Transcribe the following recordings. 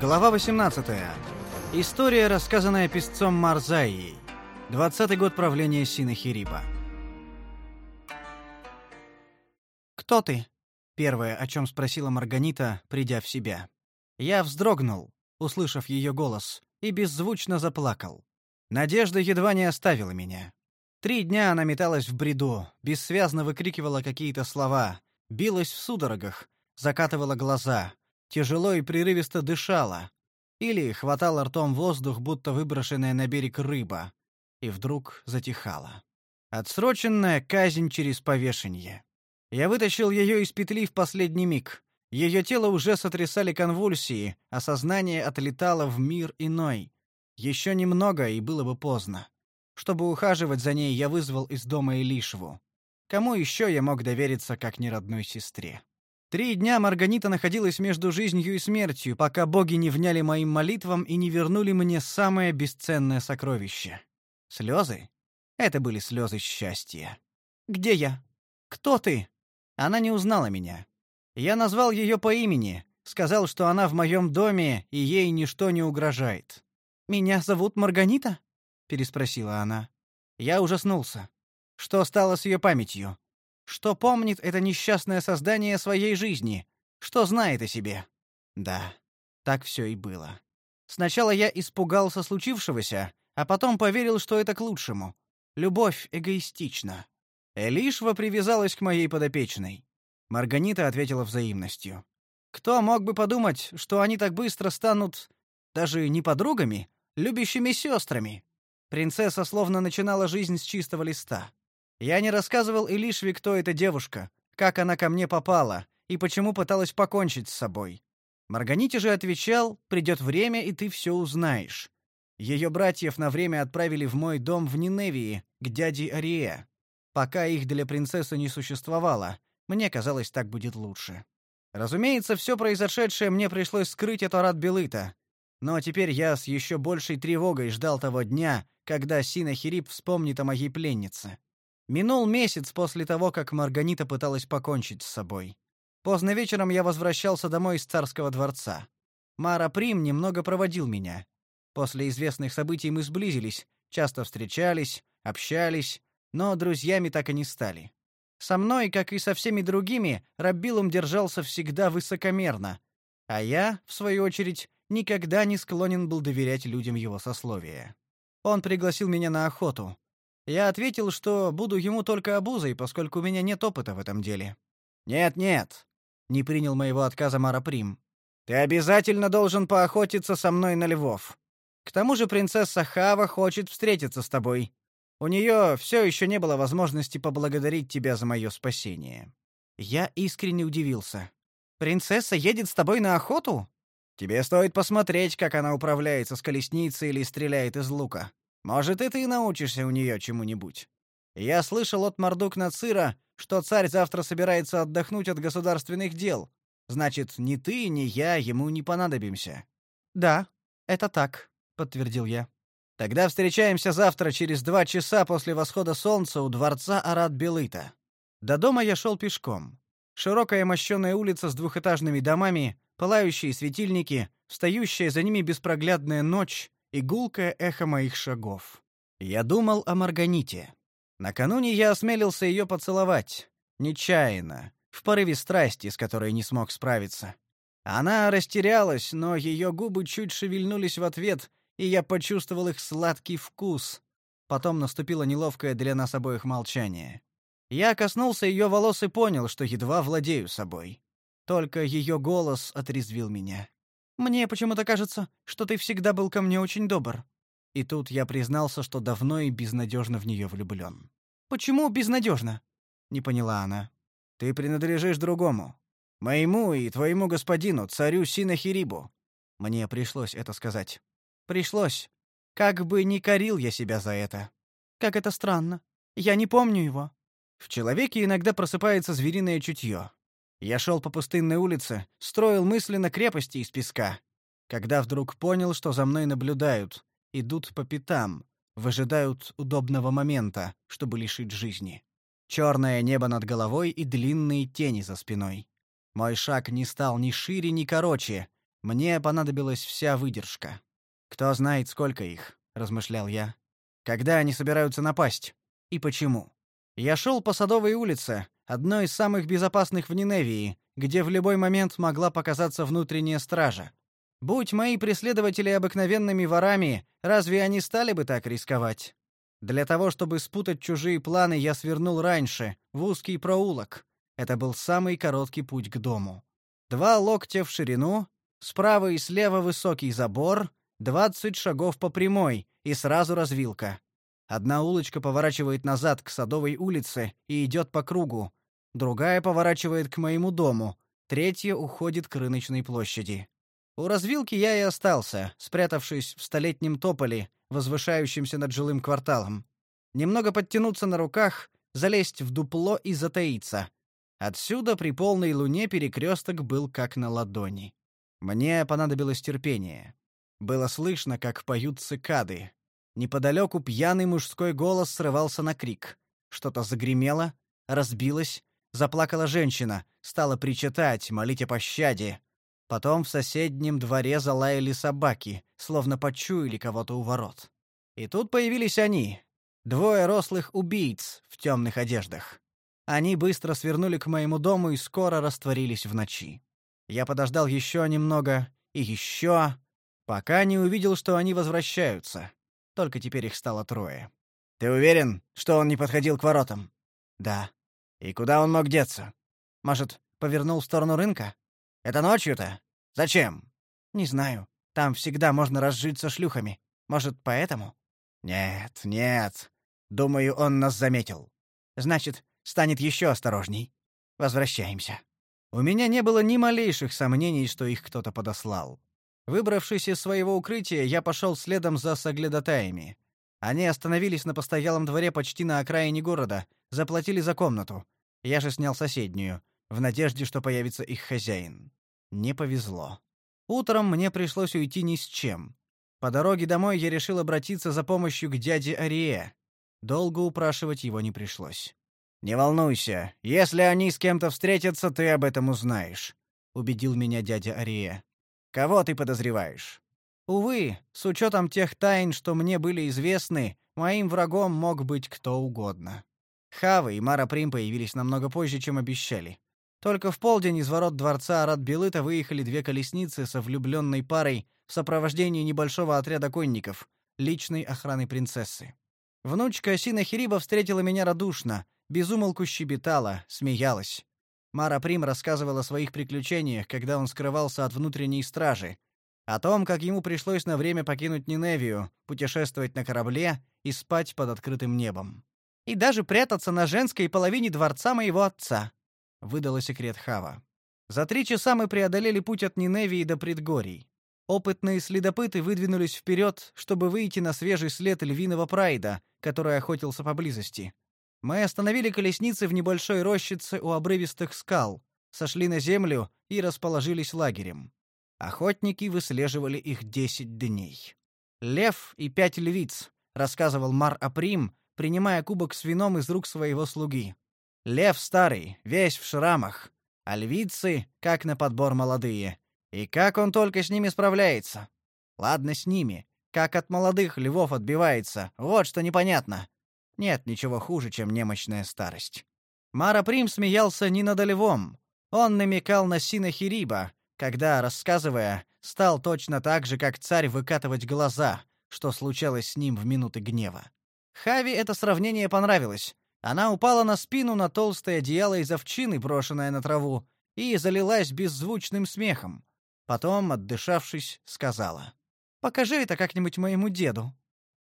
Глава 18. История, рассказанная песцом Марзаией. Двадцатый год правления Синахириба. «Кто ты?» — первое, о чем спросила Марганита, придя в себя. Я вздрогнул, услышав ее голос, и беззвучно заплакал. Надежда едва не оставила меня. Три дня она металась в бреду, бессвязно выкрикивала какие-то слова, билась в судорогах, закатывала глаза, тяжело и прерывисто дышала, или хватала ртом воздух, будто выброшенная на берег рыба, и вдруг затихала. Отсроченная казнь через повешение. Я вытащил ее из петли в последний миг. Ее тело уже сотрясали конвульсии, а сознание отлетало в мир иной. Еще немного, и было бы поздно. Чтобы ухаживать за ней, я вызвал из дома Илишеву. Кому еще я мог довериться, как не родной сестре? Три дня Марганита находилась между жизнью и смертью, пока боги не вняли моим молитвам и не вернули мне самое бесценное сокровище. Слезы? Это были слезы счастья. «Где я? Кто ты?» Она не узнала меня. Я назвал ее по имени, сказал, что она в моем доме, и ей ничто не угрожает. «Меня зовут Марганита?» — переспросила она. Я ужаснулся. Что стало с ее памятью? Что помнит это несчастное создание своей жизни? Что знает о себе? Да, так все и было. Сначала я испугался случившегося, а потом поверил, что это к лучшему. Любовь эгоистична. Элишва привязалась к моей подопечной. Марганита ответила взаимностью. Кто мог бы подумать, что они так быстро станут даже не подругами, любящими сестрами? Принцесса словно начинала жизнь с чистого листа. Я не рассказывал Илишве, кто эта девушка, как она ко мне попала и почему пыталась покончить с собой. Марганите же отвечал: "Придет время, и ты все узнаешь". Ее братьев на время отправили в мой дом в Ниневии, к дяде Арие. Пока их для принцессы не существовало, мне казалось, так будет лучше. Разумеется, все произошедшее мне пришлось скрыть от Арат Белыта. Но теперь я с еще большей тревогой ждал того дня, когда Синахирип вспомнит о моей пленнице. Минул месяц после того, как Марганита пыталась покончить с собой. Поздно вечером я возвращался домой из царского дворца. Мара Прим немного проводил меня. После известных событий мы сблизились, часто встречались, общались, но друзьями так и не стали. Со мной, как и со всеми другими, Раббилум держался всегда высокомерно, а я, в свою очередь, никогда не склонен был доверять людям его сословия. Он пригласил меня на охоту, я ответил, что буду ему только обузой, поскольку у меня нет опыта в этом деле. Нет, нет, не принял моего отказа Мараприм. Ты обязательно должен поохотиться со мной на львов. К тому же принцесса Хава хочет встретиться с тобой. У нее все еще не было возможности поблагодарить тебя за мое спасение. Я искренне удивился. Принцесса едет с тобой на охоту? Тебе стоит посмотреть, как она управляется с колесницей или стреляет из лука. Может, и ты научишься у нее чему-нибудь. Я слышал от Мардук Нацира, что царь завтра собирается отдохнуть от государственных дел. Значит, ни ты, ни я ему не понадобимся. Да, это так, подтвердил я. Тогда встречаемся завтра через два часа после восхода солнца у дворца Арат-Белыта. До дома я шел пешком. Широкая мощеная улица с двухэтажными домами, пылающие светильники, встающая за ними беспроглядная ночь, и гулкое эхо моих шагов. Я думал о Марганите. Накануне я осмелился ее поцеловать, нечаянно, в порыве страсти, с которой не смог справиться. Она растерялась, но ее губы чуть шевельнулись в ответ, и я почувствовал их сладкий вкус. Потом наступило неловкое для нас обоих молчание. Я коснулся ее волос и понял, что едва владею собой. Только ее голос отрезвил меня. Мне почему-то кажется, что ты всегда был ко мне очень добр. И тут я признался, что давно и безнадежно в нее влюблен. Почему безнадежно? Не поняла она. Ты принадлежишь другому. Моему и твоему господину, царю Синахирибу. Мне пришлось это сказать. Пришлось. Как бы ни корил я себя за это. Как это странно. Я не помню его. В человеке иногда просыпается звериное чутье. Я шел по пустынной улице, строил мысленно крепости из песка, когда вдруг понял, что за мной наблюдают, идут по пятам, выжидают удобного момента, чтобы лишить жизни. Черное небо над головой и длинные тени за спиной. Мой шаг не стал ни шире, ни короче. Мне понадобилась вся выдержка. Кто знает, сколько их, размышлял я. Когда они собираются напасть и почему? Я шел по Садовой улице, одной из самых безопасных в Ниневии, где в любой момент могла показаться внутренняя стража. Будь мои преследователи обыкновенными ворами, разве они стали бы так рисковать? Для того, чтобы спутать чужие планы, я свернул раньше, в узкий проулок. Это был самый короткий путь к дому. Два локтя в ширину, справа и слева высокий забор, двадцать шагов по прямой и сразу развилка. Одна улочка поворачивает назад к Садовой улице и идет по кругу, другая поворачивает к моему дому, третья уходит к рыночной площади. У развилки я и остался, спрятавшись в столетнем тополе, возвышающемся над жилым кварталом. Немного подтянуться на руках, залезть в дупло и затаиться. Отсюда при полной луне перекресток был как на ладони. Мне понадобилось терпение. Было слышно, как поют цикады. Неподалеку пьяный мужской голос срывался на крик. Что-то загремело, разбилось, заплакала женщина, стала причитать, молить о пощаде. Потом в соседнем дворе залаяли собаки, словно почуяли кого-то у ворот. И тут появились они, двое рослых убийц в темных одеждах. Они быстро свернули к моему дому и скоро растворились в ночи. Я подождал еще немного и еще, пока не увидел, что они возвращаются. Только теперь их стало трое. «Ты уверен, что он не подходил к воротам?» «Да». «И куда он мог деться? Может, повернул в сторону рынка?» Это ночью-то? Зачем? Не знаю. Там всегда можно разжиться шлюхами. Может, поэтому? Нет, нет. Думаю, он нас заметил. Значит, станет еще осторожней. Возвращаемся. У меня не было ни малейших сомнений, что их кто-то подослал. Выбравшись из своего укрытия, я пошел следом за соглядатаями. Они остановились на постоялом дворе почти на окраине города, заплатили за комнату. Я же снял соседнюю в надежде, что появится их хозяин. Не повезло. Утром мне пришлось уйти ни с чем. По дороге домой я решил обратиться за помощью к дяде Арие. Долго упрашивать его не пришлось. «Не волнуйся, если они с кем-то встретятся, ты об этом узнаешь», — убедил меня дядя Арие. «Кого ты подозреваешь?» Увы, с учетом тех тайн, что мне были известны, моим врагом мог быть кто угодно. Хава и Мара Прим появились намного позже, чем обещали. Только в полдень из ворот дворца Арат-Белыта выехали две колесницы со влюбленной парой в сопровождении небольшого отряда конников, личной охраны принцессы. Внучка Сина Хириба встретила меня радушно, безумолку щебетала, смеялась. Мара Прим рассказывала о своих приключениях, когда он скрывался от внутренней стражи, о том, как ему пришлось на время покинуть Ниневию, путешествовать на корабле и спать под открытым небом. И даже прятаться на женской половине дворца моего отца выдала секрет Хава. За три часа мы преодолели путь от Ниневии до предгорий. Опытные следопыты выдвинулись вперед, чтобы выйти на свежий след львиного прайда, который охотился поблизости. Мы остановили колесницы в небольшой рощице у обрывистых скал, сошли на землю и расположились лагерем. Охотники выслеживали их десять дней. Лев и пять львиц, рассказывал Мар Априм, принимая кубок с вином из рук своего слуги. Лев старый, весь в шрамах, а львицы, как на подбор молодые. И как он только с ними справляется. Ладно с ними, как от молодых львов отбивается, вот что непонятно. Нет ничего хуже, чем немощная старость. Мара Прим смеялся не над львом. Он намекал на Синахириба, когда, рассказывая, стал точно так же, как царь выкатывать глаза, что случалось с ним в минуты гнева. Хави это сравнение понравилось, она упала на спину на толстое одеяло из овчины, брошенное на траву, и залилась беззвучным смехом. Потом, отдышавшись, сказала: "Покажи это как-нибудь моему деду.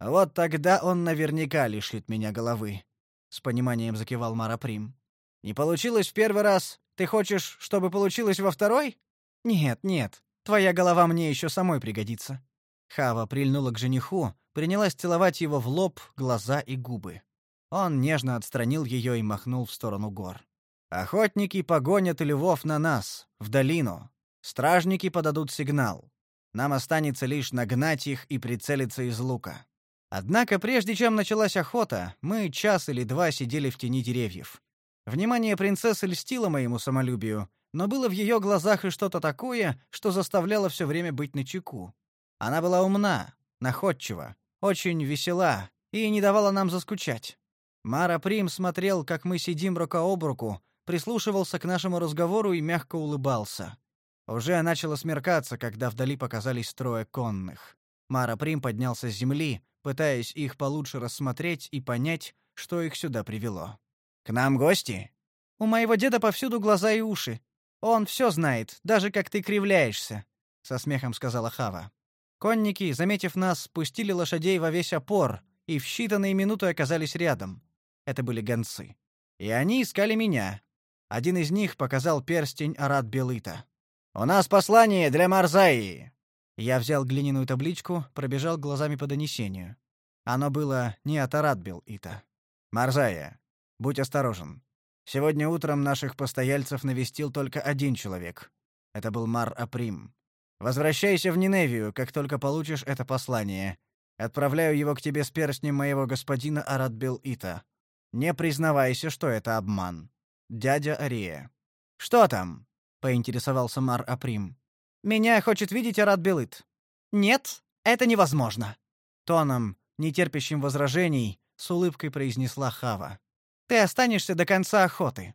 Вот тогда он наверняка лишит меня головы". С пониманием закивал Мара Прим. "Не получилось в первый раз. Ты хочешь, чтобы получилось во второй?" "Нет, нет. Твоя голова мне еще самой пригодится". Хава прильнула к жениху, принялась целовать его в лоб, глаза и губы. Он нежно отстранил ее и махнул в сторону гор. Охотники погонят львов на нас, в долину. Стражники подадут сигнал. Нам останется лишь нагнать их и прицелиться из лука. Однако прежде чем началась охота, мы час или два сидели в тени деревьев. Внимание принцессы льстило моему самолюбию, но было в ее глазах и что-то такое, что заставляло все время быть начеку. Она была умна, находчива, очень весела и не давала нам заскучать. Мара Прим смотрел, как мы сидим рука об руку, прислушивался к нашему разговору и мягко улыбался. Уже начало смеркаться, когда вдали показались трое конных. Мара Прим поднялся с земли, пытаясь их получше рассмотреть и понять, что их сюда привело. «К нам гости?» «У моего деда повсюду глаза и уши. Он все знает, даже как ты кривляешься», — со смехом сказала Хава. Конники, заметив нас, спустили лошадей во весь опор и в считанные минуты оказались рядом. Это были гонцы. И они искали меня. Один из них показал перстень Арат Белыта. «У нас послание для Марзаи!» Я взял глиняную табличку, пробежал глазами по донесению. Оно было не от Арат Белыта. «Марзая, будь осторожен. Сегодня утром наших постояльцев навестил только один человек. Это был Мар Априм. Возвращайся в Ниневию, как только получишь это послание. Отправляю его к тебе с перстнем моего господина Арадбил Ита. Не признавайся, что это обман. Дядя Ария. Что там? поинтересовался Мар Априм. Меня хочет видеть Арадбил Ит. Нет, это невозможно. Тоном, не терпящим возражений, с улыбкой произнесла Хава. Ты останешься до конца охоты.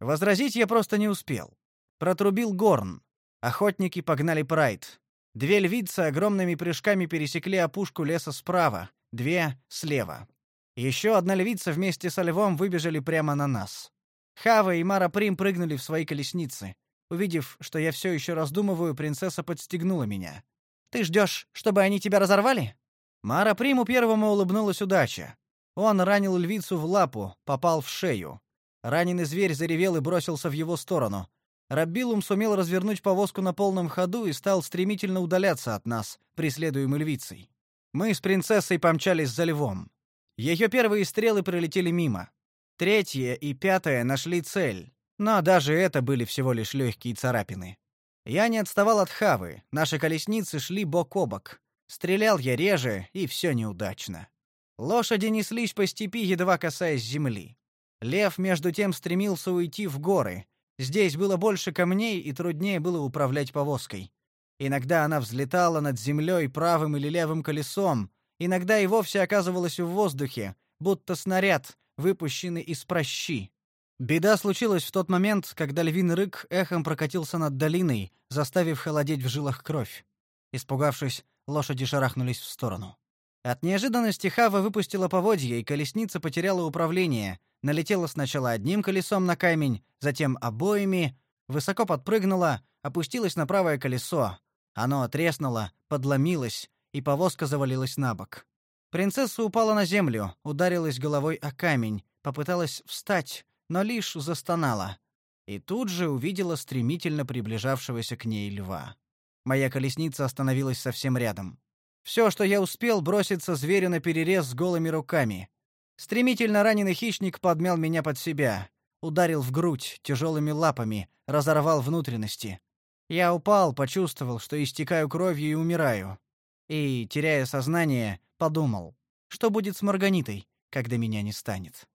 Возразить я просто не успел. Протрубил горн. Охотники погнали прайд. Две львицы огромными прыжками пересекли опушку леса справа, две слева. Еще одна львица вместе со львом выбежали прямо на нас. Хава и Мара Прим прыгнули в свои колесницы. Увидев, что я все еще раздумываю, принцесса подстегнула меня. Ты ждешь, чтобы они тебя разорвали? Мара Приму первому улыбнулась удача. Он ранил львицу в лапу, попал в шею. Раненый зверь заревел и бросился в его сторону. Раббилум сумел развернуть повозку на полном ходу и стал стремительно удаляться от нас, преследуемый львицей. Мы с принцессой помчались за львом. Ее первые стрелы пролетели мимо. Третья и пятая нашли цель, но даже это были всего лишь легкие царапины. Я не отставал от Хавы, наши колесницы шли бок о бок. Стрелял я реже, и все неудачно. Лошади неслись по степи, едва касаясь земли. Лев между тем стремился уйти в горы. Здесь было больше камней и труднее было управлять повозкой. Иногда она взлетала над землей правым или левым колесом, иногда и вовсе оказывалась в воздухе, будто снаряд, выпущенный из прощи. Беда случилась в тот момент, когда львиный рык эхом прокатился над долиной, заставив холодеть в жилах кровь. Испугавшись, лошади шарахнулись в сторону. От неожиданности Хава выпустила поводья, и колесница потеряла управление, налетела сначала одним колесом на камень, затем обоими, высоко подпрыгнула, опустилась на правое колесо. Оно треснуло, подломилось, и повозка завалилась на бок. Принцесса упала на землю, ударилась головой о камень, попыталась встать, но лишь застонала. И тут же увидела стремительно приближавшегося к ней льва. Моя колесница остановилась совсем рядом. Все, что я успел, броситься зверю на перерез с голыми руками. Стремительно раненый хищник подмял меня под себя, ударил в грудь тяжелыми лапами, разорвал внутренности. Я упал, почувствовал, что истекаю кровью и умираю. И, теряя сознание, подумал, что будет с Марганитой, когда меня не станет.